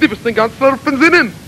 Die bist den ganzen Tag auf den Sinnen.